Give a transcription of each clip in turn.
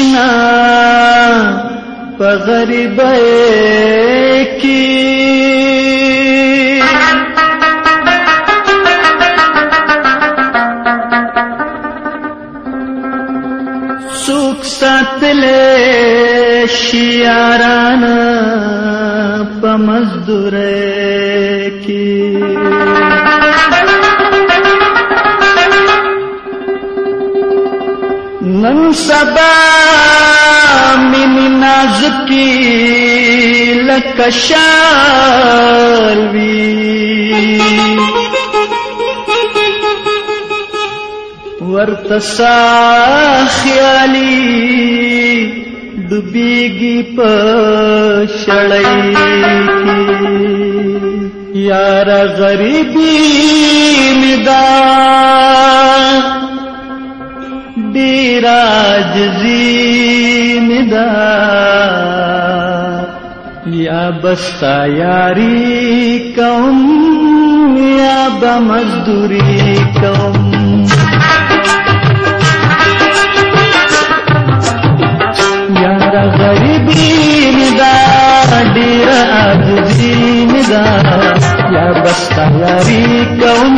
कृष्णा पगरीब सुख सतले शियाराना पमजदूर है نن سبا من نازکی لکشال وی ورت سا خیالی ډوبېږي په شړۍ کې یار غریبي مدا عاجزی ندا یا بستا یاری کوم یا بمزدوری کوم یا دا غریبی ندا دیر عاجزی ندا یا بستا یاری کوم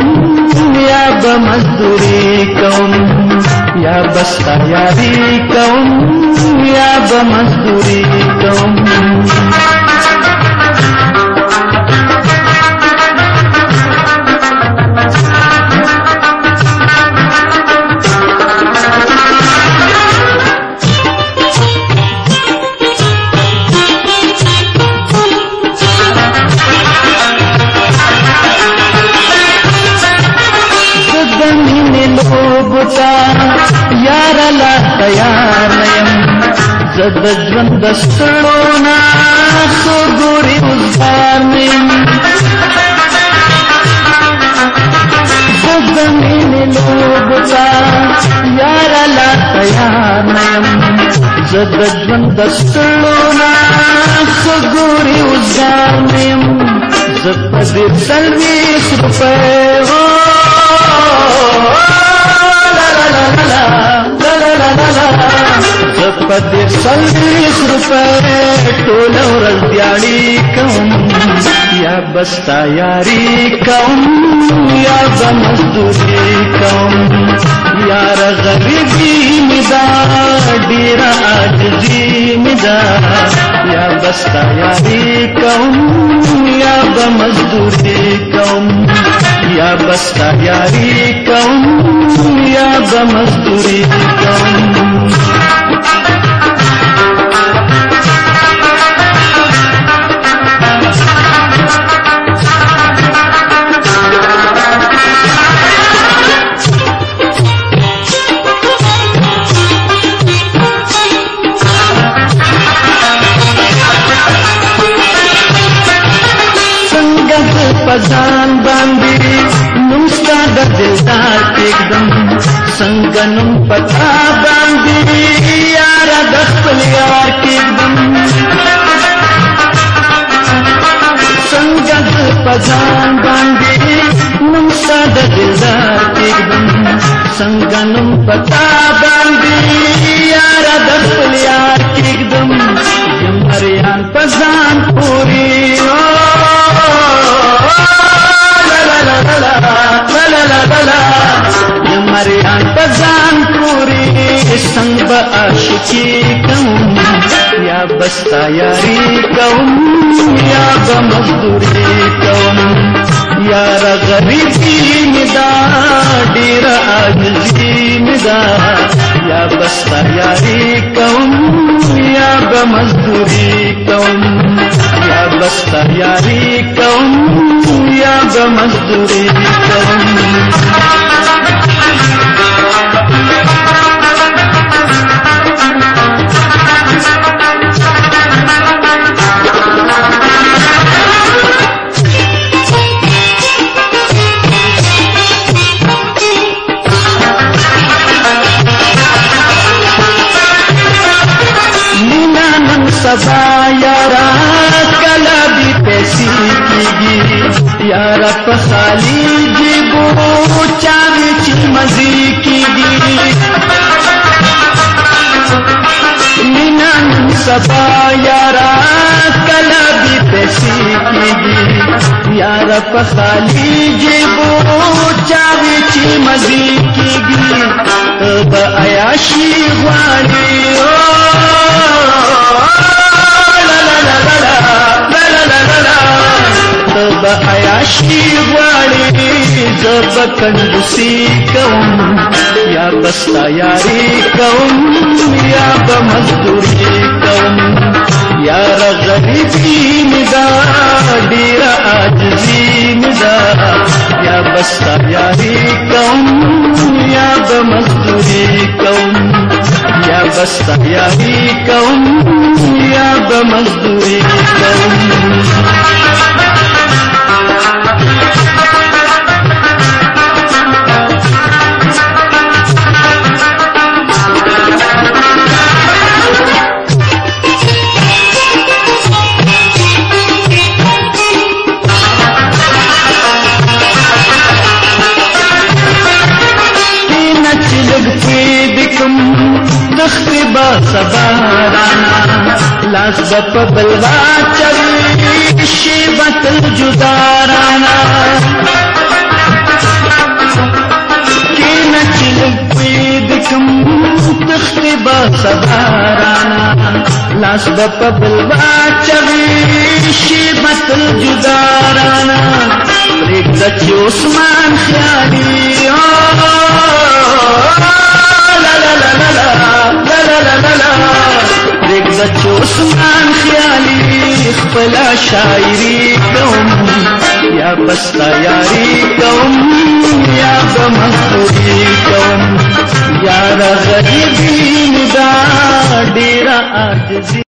یا بمزدوری کوم Ya basta ya di kaum Ya bermasduri kaum ದಯಾಲಯಂ ಜಗಜ್ವಂದಸ್ತುಳೋನ ಸುಗುರಿ ಉದ್ದಾನಯಂ जमीन लोबता यारला तयानयम जगज्वन्दस्तुना सुगुरि उद्यानयम जगदीप सर्वीस په دې سلخ روپې ټول ورځ دیاړي کوم یا بس تیاری کوم یا مزدوري کوم یار غریبي مدا ډیر عاجزي مدا یا بس تیاری کوم یا مزدوري کوم یا بس تیاری کوم یا مزدوري کوم अजान बांदी नुस्ता दिलदार एकदम संगनुम पता नाचे या बस यारी कौन या बमजदूरी कौन यार गरीबी निदा डेरा आजली निदा या बस तैयारी कौन या बमजदूरी कौन या बस यारी कौन या बमजदूरी कौन سبا یارا کلا دی پیسی کیگی یارا پخالی جیبو چاوی چی مزی کیگی نینان سبا یارا کلا دی پیسی کیگی یارا پخالی جیبو چاوی چی مزی کیگی تب عیاشی غوانی کاشی غواړي زه په يا کوم يا ريكوم يا کوم یا په مزدوري کوم یا غریبي مدا يا عاجزي يا یا يا تیاری کوم یا په مزدوري کوم یا بس تیاری سباران لاس بپ بلوا چوي شي وتل جدارانا کینه چې پېد کم تختبا سبارانا لاس بپ بلوا چوي شي وتل جدارانا پرېږد چې عثمان خیالي حضرت عثمان خیالی خپلا شاعری کوم یا بستا یاری کوم یا بمحبوبی کوم یار غریبی ندا ډیره عاجزی